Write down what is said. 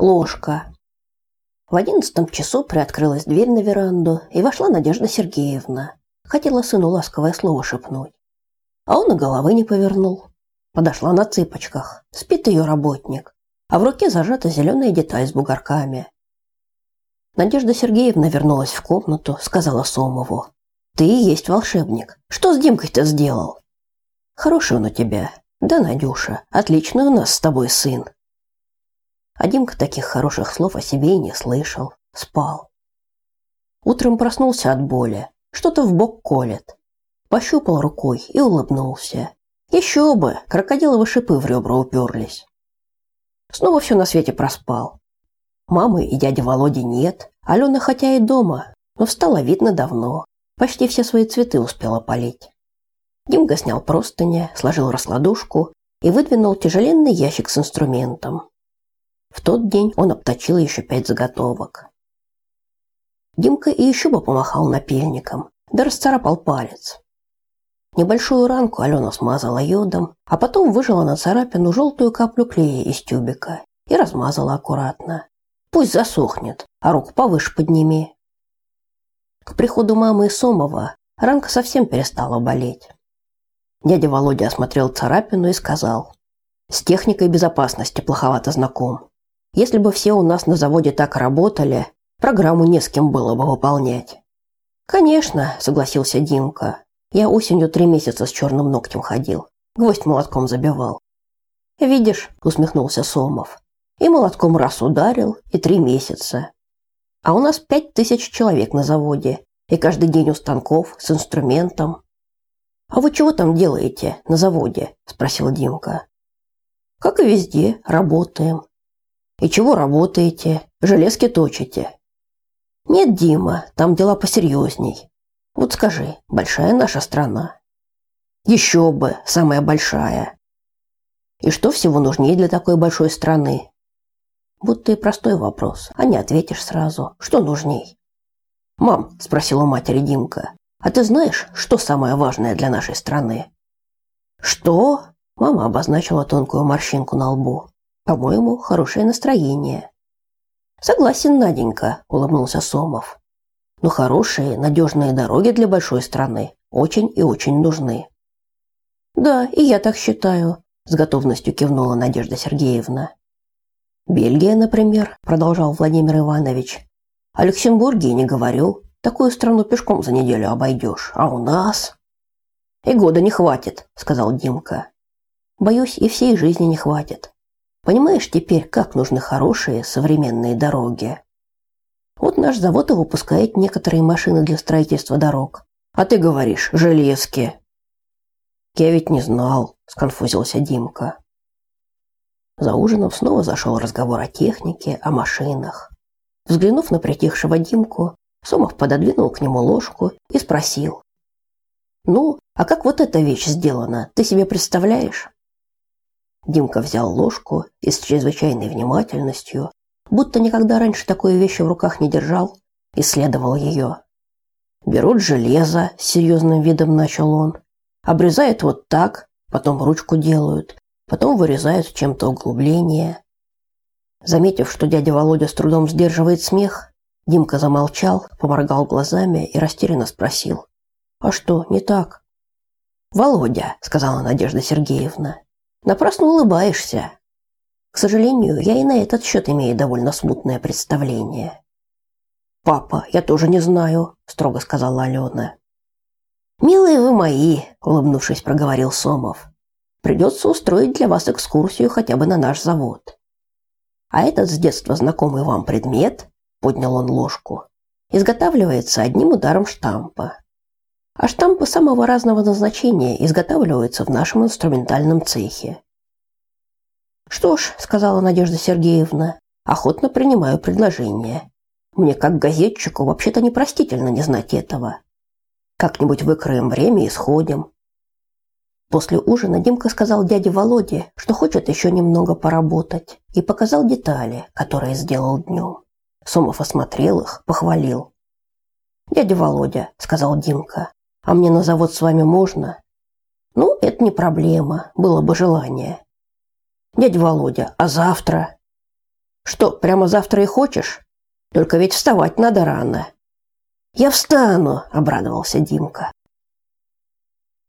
ложка. В одиннадцатом часу приоткрылась дверь на веранду, и вошла Надежда Сергеевна. Хотела сыну ласковое слово шепнуть. А он и головы не повернул. Подошла на цыпочках. Спит ее работник. А в руке зажата зеленая деталь с бугорками. Надежда Сергеевна вернулась в комнату, сказала Сомову. «Ты и есть волшебник. Что с Димкой-то сделал?» «Хороший он у тебя. Да, Надюша, отличный у нас с тобой сын». А Димка таких хороших слов о себе и не слышал. Спал. Утром проснулся от боли. Что-то в бок колет. Пощупал рукой и улыбнулся. Еще бы, крокодиловы шипы в ребра уперлись. Снова все на свете проспал. Мамы и дяди Володи нет. Алена хотя и дома, но встала видно давно. Почти все свои цветы успела полить. Димка снял простыни, сложил раскладушку и выдвинул тяжеленный ящик с инструментом. В тот день он обточил еще пять заготовок. Димка и еще бы помахал напильником, да расцарапал палец. Небольшую ранку Алена смазала йодом, а потом выжила на царапину желтую каплю клея из тюбика и размазала аккуратно. Пусть засохнет, а руку повыше подними. К приходу мамы и Сомова ранка совсем перестала болеть. Дядя Володя осмотрел царапину и сказал: "С техникой безопасности плоховато знаком. Если бы все у нас на заводе так работали, программу не с кем было бы выполнять. Конечно, согласился Димка. Я осенью три месяца с черным ногтем ходил, гвоздь молотком забивал. Видишь, усмехнулся Сомов. И молотком раз ударил, и три месяца. А у нас пять тысяч человек на заводе, и каждый день у станков с инструментом. А вы чего там делаете на заводе? спросил Димка. Как и везде, работаем. И чего работаете? Железки точите? Нет, Дима, там дела посерьезней. Вот скажи, большая наша страна? Еще бы, самая большая. И что всего нужнее для такой большой страны? Будто и простой вопрос, а не ответишь сразу. Что нужней? Мам, спросила матери Димка, а ты знаешь, что самое важное для нашей страны? Что? Мама обозначила тонкую морщинку на лбу. По-моему, хорошее настроение. Согласен, Наденька, улыбнулся Сомов. Но хорошие, надежные дороги для большой страны очень и очень нужны. Да, и я так считаю, с готовностью кивнула Надежда Сергеевна. Бельгия, например, продолжал Владимир Иванович. О Люксембурге не говорю. Такую страну пешком за неделю обойдешь. А у нас и года не хватит, сказал Димка. Боюсь, и всей жизни не хватит. Понимаешь теперь, как нужны хорошие современные дороги? Вот наш завод и выпускает некоторые машины для строительства дорог. А ты говоришь, железки. Я ведь не знал, сконфузился Димка. За ужином снова зашел разговор о технике, о машинах. Взглянув на притихшего Димку, Сомов пододвинул к нему ложку и спросил: "Ну, а как вот эта вещь сделана? Ты себе представляешь?" Димка взял ложку и с чрезвычайной внимательностью, будто никогда раньше такой вещи в руках не держал, исследовал ее. Берут железо, с серьезным видом начал он. Обрезают вот так, потом ручку делают, потом вырезают чем-то углубление. Заметив, что дядя Володя с трудом сдерживает смех, Димка замолчал, поморгал глазами и растерянно спросил: "А что, не так?" "Володя", сказала Надежда Сергеевна. Напрасно улыбаешься. К сожалению, я и на этот счет имею довольно смутное представление. Папа, я тоже не знаю, строго сказала Алена. Милые вы мои, улыбнувшись, проговорил Сомов. Придется устроить для вас экскурсию хотя бы на наш завод. А этот с детства знакомый вам предмет, поднял он ложку, изготавливается одним ударом штампа а штампы самого разного назначения изготавливаются в нашем инструментальном цехе. Что ж, сказала Надежда Сергеевна, охотно принимаю предложение. Мне как газетчику вообще-то непростительно не знать этого. Как-нибудь выкроем время и сходим. После ужина Димка сказал дяде Володе, что хочет еще немного поработать, и показал детали, которые сделал днем. Сомов осмотрел их, похвалил. «Дядя Володя», — сказал Димка, а мне на завод с вами можно? Ну, это не проблема, было бы желание. Дядя Володя, а завтра? Что, прямо завтра и хочешь? Только ведь вставать надо рано. Я встану, обрадовался Димка.